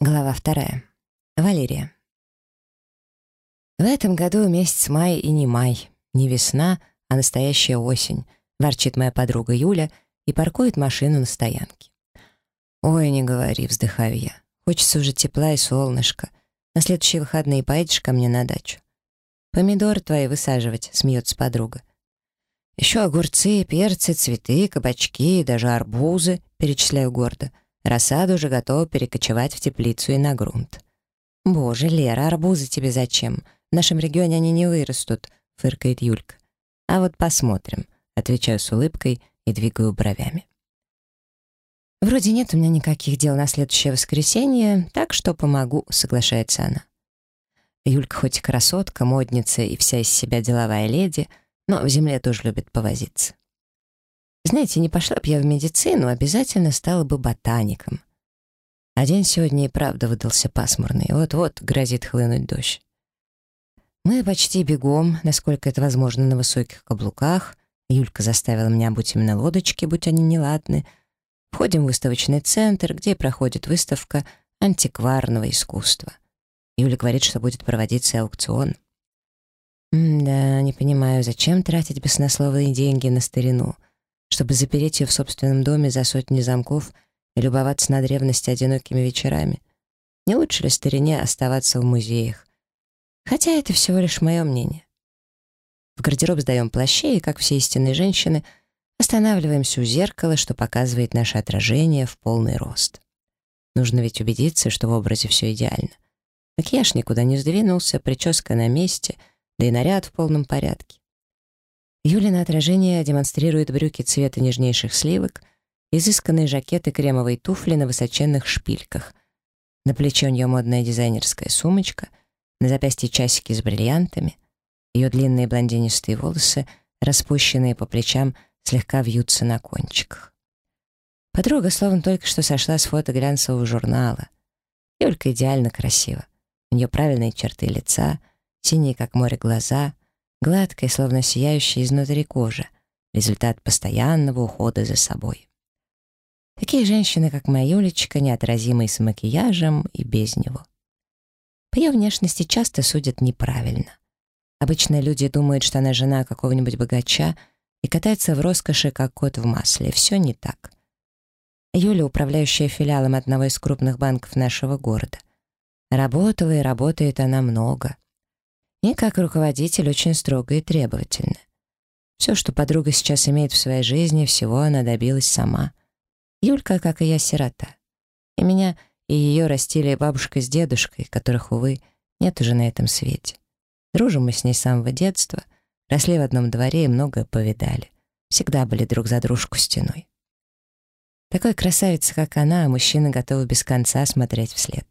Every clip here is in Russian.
Глава вторая. Валерия. В этом году месяц май и не май, не весна, а настоящая осень, ворчит моя подруга Юля и паркует машину на стоянке. «Ой, не говори», — вздыхаю я. «Хочется уже тепла и солнышка. На следующие выходные поедешь ко мне на дачу?» «Помидоры твои высаживать», — смеется подруга. «Еще огурцы, перцы, цветы, кабачки и даже арбузы», — перечисляю гордо. Рассада уже готова перекочевать в теплицу и на грунт. «Боже, Лера, арбузы тебе зачем? В нашем регионе они не вырастут», — фыркает Юлька. «А вот посмотрим», — отвечаю с улыбкой и двигаю бровями. «Вроде нет у меня никаких дел на следующее воскресенье, так что помогу», — соглашается она. Юлька хоть и красотка, модница и вся из себя деловая леди, но в земле тоже любит повозиться. Знаете, не пошла бы я в медицину, обязательно стала бы ботаником. А день сегодня и правда выдался пасмурный. Вот-вот грозит хлынуть дождь. Мы почти бегом, насколько это возможно, на высоких каблуках. Юлька заставила меня обуть именно лодочки, будь они неладны. Входим в выставочный центр, где проходит выставка антикварного искусства. Юля говорит, что будет проводиться аукцион. М да, не понимаю, зачем тратить баснословные деньги на старину — чтобы запереть ее в собственном доме за сотни замков и любоваться на древности одинокими вечерами? Не лучше ли старине оставаться в музеях? Хотя это всего лишь мое мнение. В гардероб сдаем плащи, и, как все истинные женщины, останавливаемся у зеркала, что показывает наше отражение в полный рост. Нужно ведь убедиться, что в образе все идеально. Макияж никуда не сдвинулся, прическа на месте, да и наряд в полном порядке. Юлина отражение демонстрирует брюки цвета нежнейших сливок, изысканные жакеты кремовые туфли на высоченных шпильках. На плече у нее модная дизайнерская сумочка, на запястье часики с бриллиантами. Ее длинные блондинистые волосы, распущенные по плечам, слегка вьются на кончиках. Подруга словно только что сошла с фото глянцевого журнала. Юлька идеально красива. У нее правильные черты лица, синие, как море, глаза, гладкой, словно сияющей изнутри кожа, результат постоянного ухода за собой. Такие женщины, как моя Юлечка, неотразимые с макияжем и без него. По ее внешности часто судят неправильно. Обычно люди думают, что она жена какого-нибудь богача и катается в роскоши, как кот в масле. Все не так. Юля, управляющая филиалом одного из крупных банков нашего города. Работала и работает она много — и как руководитель очень строго и требовательно. Все, что подруга сейчас имеет в своей жизни, всего она добилась сама. Юлька, как и я, сирота. И меня, и ее растили бабушка с дедушкой, которых, увы, нет уже на этом свете. Дружим мы с ней с самого детства, росли в одном дворе и многое повидали. Всегда были друг за дружку стеной. Такой красавица, как она, мужчина готовы без конца смотреть вслед.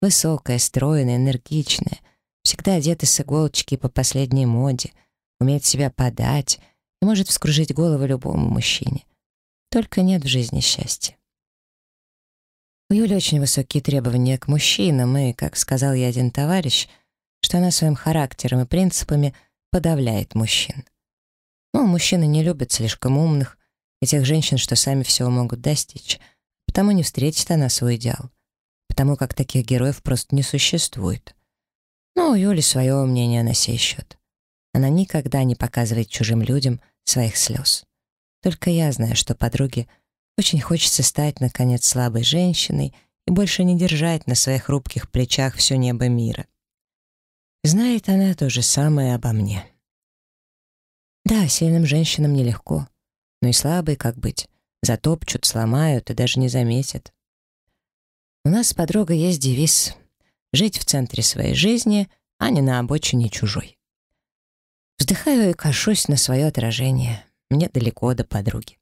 Высокая, стройная, энергичная, всегда одета с иголочки по последней моде, умеет себя подать и может вскружить голову любому мужчине. Только нет в жизни счастья. У Юли очень высокие требования к мужчинам, и, как сказал ей один товарищ, что она своим характером и принципами подавляет мужчин. Ну, мужчины не любят слишком умных и тех женщин, что сами всего могут достичь, потому не встретит она свой идеал, потому как таких героев просто не существует. Но у Юли свое мнение на сей счет. Она никогда не показывает чужим людям своих слез. Только я знаю, что подруге очень хочется стать, наконец, слабой женщиной и больше не держать на своих хрупких плечах все небо мира. Знает она то же самое обо мне. Да, сильным женщинам нелегко, но и слабые, как быть, затопчут, сломают и даже не заметят. У нас с подругой есть девиз жить в центре своей жизни, а не на обочине чужой. Вздыхаю и кашусь на свое отражение. Мне далеко до подруги.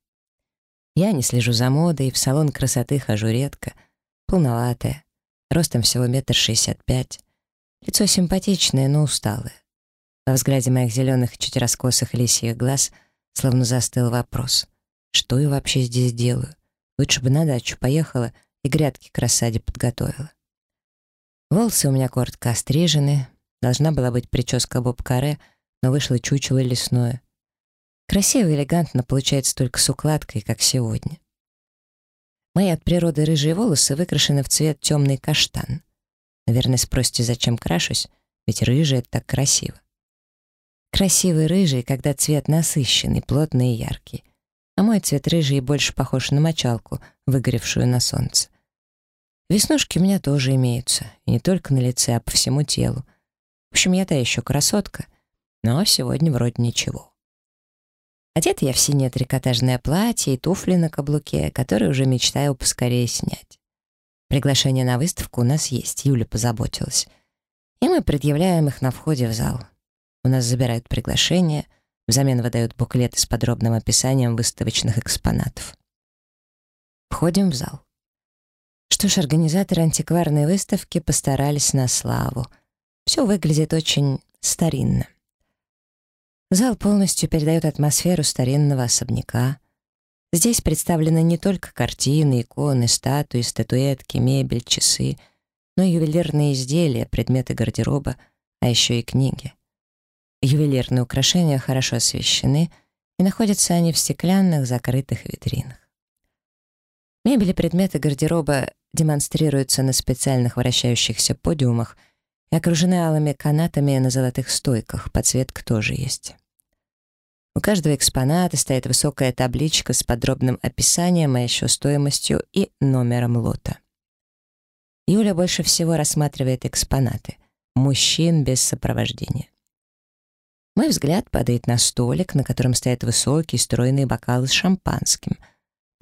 Я не слежу за модой, в салон красоты хожу редко, полноватая, ростом всего метр шестьдесят пять, лицо симпатичное, но усталое. Во взгляде моих зеленых, чуть раскосых лисьих глаз словно застыл вопрос. Что я вообще здесь делаю? Лучше бы на дачу поехала и грядки к рассаде подготовила. Волосы у меня коротко острижены, должна была быть прическа боб-каре, но вышло чучело лесное. Красиво и элегантно получается только с укладкой, как сегодня. Мои от природы рыжие волосы выкрашены в цвет темный каштан. Наверное, спросите, зачем крашусь, ведь рыжий — это так красиво. Красивый рыжий, когда цвет насыщенный, плотный и яркий. А мой цвет рыжий больше похож на мочалку, выгоревшую на солнце. Веснушки у меня тоже имеются, и не только на лице, а по всему телу. В общем, я та еще красотка, но сегодня вроде ничего. Одета я в синее трикотажное платье и туфли на каблуке, которые уже мечтаю поскорее снять. Приглашение на выставку у нас есть, Юля позаботилась. И мы предъявляем их на входе в зал. У нас забирают приглашение, взамен выдают буклеты с подробным описанием выставочных экспонатов. Входим в зал. Что ж, организаторы антикварной выставки постарались на славу. Все выглядит очень старинно. Зал полностью передает атмосферу старинного особняка. Здесь представлены не только картины, иконы, статуи, статуэтки, мебель, часы, но и ювелирные изделия, предметы гардероба, а еще и книги. Ювелирные украшения хорошо освещены, и находятся они в стеклянных закрытых витринах. Мебель и предметы гардероба демонстрируются на специальных вращающихся подиумах и окружены алыми канатами на золотых стойках, подсветка тоже есть. У каждого экспоната стоит высокая табличка с подробным описанием, а еще стоимостью и номером лота. Юля больше всего рассматривает экспонаты. Мужчин без сопровождения. Мой взгляд падает на столик, на котором стоят высокие стройные бокалы с шампанским.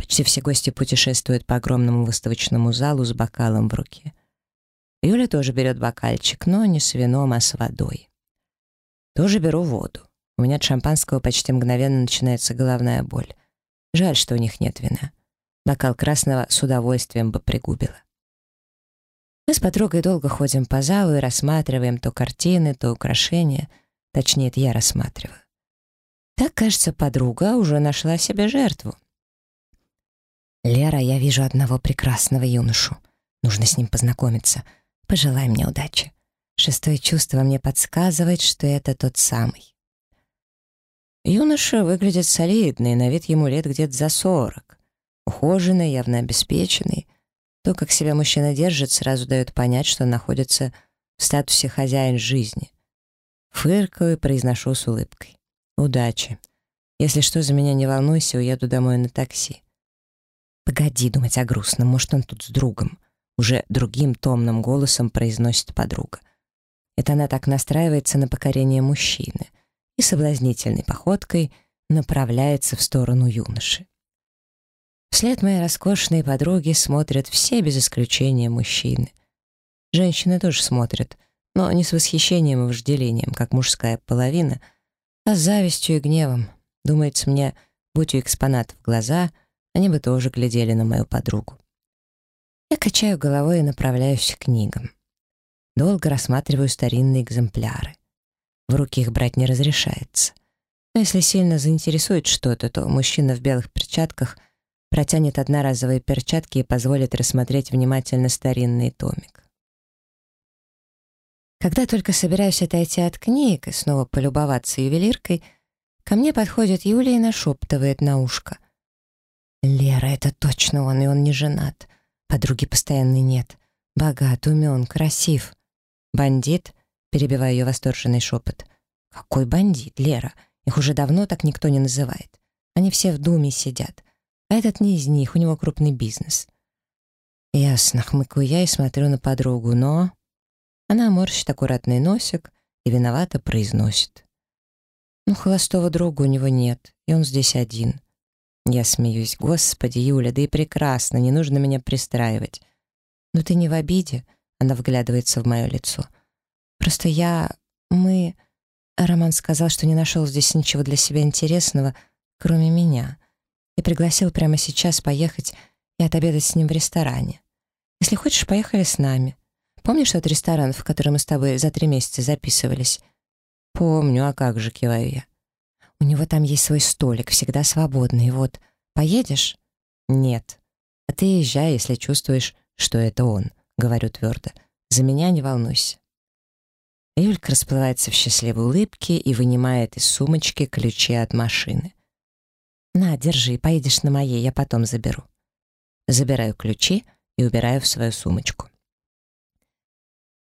Почти все гости путешествуют по огромному выставочному залу с бокалом в руке. Юля тоже берет бокальчик, но не с вином, а с водой. Тоже беру воду. У меня от шампанского почти мгновенно начинается головная боль. Жаль, что у них нет вина. Бокал красного с удовольствием бы пригубила. Мы с подругой долго ходим по залу и рассматриваем то картины, то украшения — Точнее, это я рассматриваю. Так, кажется, подруга уже нашла себе жертву. «Лера, я вижу одного прекрасного юношу. Нужно с ним познакомиться. Пожелай мне удачи. Шестое чувство мне подсказывает, что это тот самый». Юноша выглядит солидный, на вид ему лет где-то за сорок. Ухоженный, явно обеспеченный. То, как себя мужчина держит, сразу дает понять, что он находится в статусе хозяин жизни. Фыркаю и произношу с улыбкой. «Удачи. Если что, за меня не волнуйся, уеду домой на такси». «Погоди думать о грустном, может, он тут с другом». Уже другим томным голосом произносит подруга. Это она так настраивается на покорение мужчины и соблазнительной походкой направляется в сторону юноши. Вслед моей роскошной подруги смотрят все без исключения мужчины. Женщины тоже смотрят — но не с восхищением и вожделением, как мужская половина, а с завистью и гневом. Думается мне, будь у экспонатов глаза, они бы тоже глядели на мою подругу. Я качаю головой и направляюсь к книгам. Долго рассматриваю старинные экземпляры. В руки их брать не разрешается. Но если сильно заинтересует что-то, то мужчина в белых перчатках протянет одноразовые перчатки и позволит рассмотреть внимательно старинный томик. Когда только собираюсь отойти от книг и снова полюбоваться ювелиркой, ко мне подходит Юля и нашептывает на ушко. «Лера, это точно он, и он не женат. Подруги постоянно нет. Богат, умен, красив. Бандит?» — перебиваю ее восторженный шепот. «Какой бандит, Лера? Их уже давно так никто не называет. Они все в думе сидят. А этот не из них, у него крупный бизнес». Ясно, хмыкаю я и смотрю на подругу, но... Она морщит аккуратный носик и виновато произносит. «Ну, холостого друга у него нет, и он здесь один». Я смеюсь. «Господи, Юля, да и прекрасно, не нужно меня пристраивать». «Но ты не в обиде?» Она вглядывается в мое лицо. «Просто я... мы...» Роман сказал, что не нашел здесь ничего для себя интересного, кроме меня, и пригласил прямо сейчас поехать и отобедать с ним в ресторане. Если хочешь, поехали с нами. Помнишь тот ресторан, в который мы с тобой за три месяца записывались?» «Помню, а как же», — киваю я. «У него там есть свой столик, всегда свободный, вот. Поедешь?» «Нет. А ты езжай, если чувствуешь, что это он», — говорю твердо. «За меня не волнуйся». Юлька расплывается в счастливой улыбке и вынимает из сумочки ключи от машины. «На, держи, поедешь на моей, я потом заберу». забираю ключи и убираю в свою сумочку.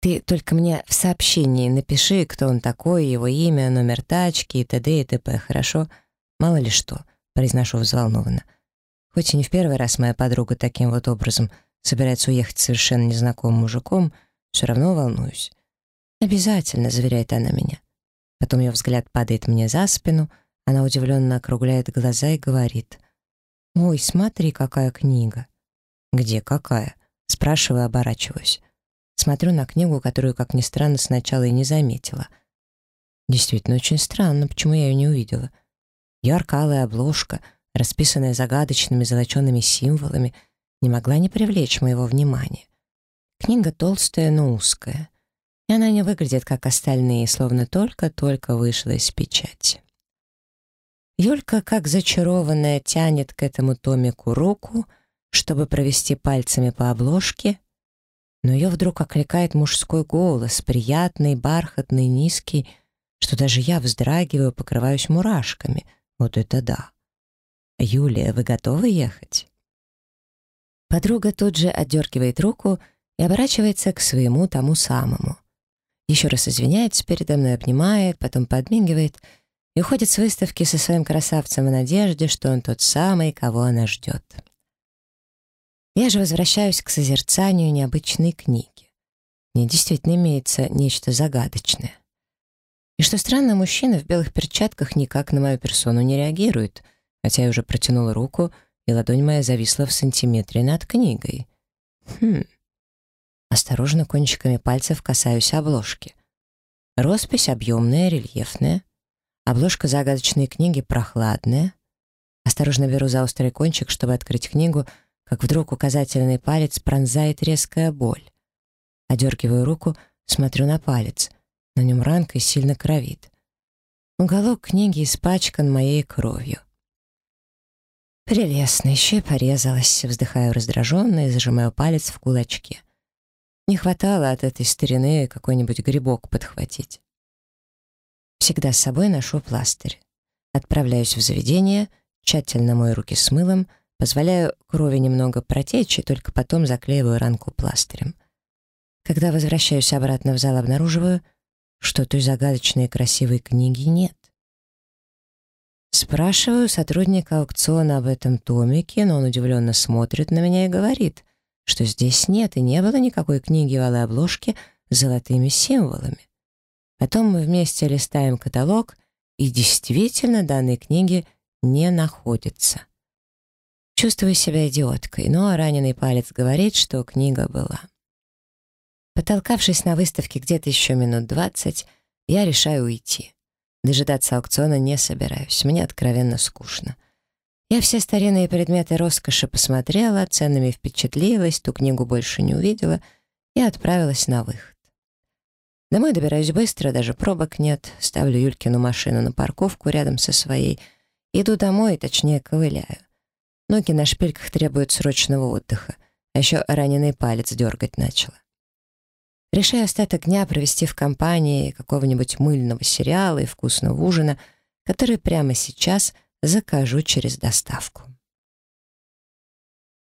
Ты только мне в сообщении напиши, кто он такой, его имя, номер тачки и т.д. и т.п., хорошо? Мало ли что, произношу взволнованно. Хоть и не в первый раз моя подруга таким вот образом собирается уехать с совершенно незнакомым мужиком, все равно волнуюсь. «Обязательно», — заверяет она меня. Потом ее взгляд падает мне за спину, она удивленно округляет глаза и говорит. «Ой, смотри, какая книга». «Где какая?» — спрашиваю, оборачиваюсь. Смотрю на книгу, которую, как ни странно, сначала и не заметила. Действительно, очень странно, почему я ее не увидела. Ярко-алая обложка, расписанная загадочными золочеными символами, не могла не привлечь моего внимания. Книга толстая, но узкая. И она не выглядит, как остальные, словно только-только вышла из печати. Юлька, как зачарованная, тянет к этому томику руку, чтобы провести пальцами по обложке, но ее вдруг окликает мужской голос, приятный, бархатный, низкий, что даже я вздрагиваю, покрываюсь мурашками. Вот это да. «Юлия, вы готовы ехать?» Подруга тут же отдергивает руку и оборачивается к своему тому самому. Еще раз извиняется передо мной, обнимает, потом подмигивает и уходит с выставки со своим красавцем в надежде, что он тот самый, кого она ждет. Я же возвращаюсь к созерцанию необычной книги. Мне действительно имеется нечто загадочное. И что странно, мужчина в белых перчатках никак на мою персону не реагирует, хотя я уже протянула руку, и ладонь моя зависла в сантиметре над книгой. Хм. Осторожно кончиками пальцев касаюсь обложки. Роспись объемная, рельефная. Обложка загадочной книги прохладная. Осторожно беру за острый кончик, чтобы открыть книгу — как вдруг указательный палец пронзает резкая боль. Одергиваю руку, смотрю на палец. На нем ранка и сильно кровит. Уголок книги испачкан моей кровью. Прелестно, еще и порезалась. Вздыхаю раздраженно и зажимаю палец в кулачке. Не хватало от этой старины какой-нибудь грибок подхватить. Всегда с собой ношу пластырь. Отправляюсь в заведение, тщательно мою руки с мылом — Позволяю крови немного протечь и только потом заклеиваю ранку пластырем. Когда возвращаюсь обратно в зал, обнаруживаю, что той загадочной красивой книги нет. Спрашиваю сотрудника аукциона об этом томике, но он удивленно смотрит на меня и говорит, что здесь нет и не было никакой книги в алой обложке с золотыми символами. Потом мы вместе листаем каталог, и действительно данной книги не находится. Чувствую себя идиоткой, но раненый палец говорит, что книга была. Потолкавшись на выставке где-то еще минут двадцать, я решаю уйти. Дожидаться аукциона не собираюсь, мне откровенно скучно. Я все старинные предметы роскоши посмотрела, ценами впечатлилась, ту книгу больше не увидела и отправилась на выход. Домой добираюсь быстро, даже пробок нет, ставлю Юлькину машину на парковку рядом со своей, иду домой, точнее ковыляю. Ноги на шпильках требуют срочного отдыха, а еще раненый палец дергать начала. Решаю остаток дня провести в компании какого-нибудь мыльного сериала и вкусного ужина, который прямо сейчас закажу через доставку.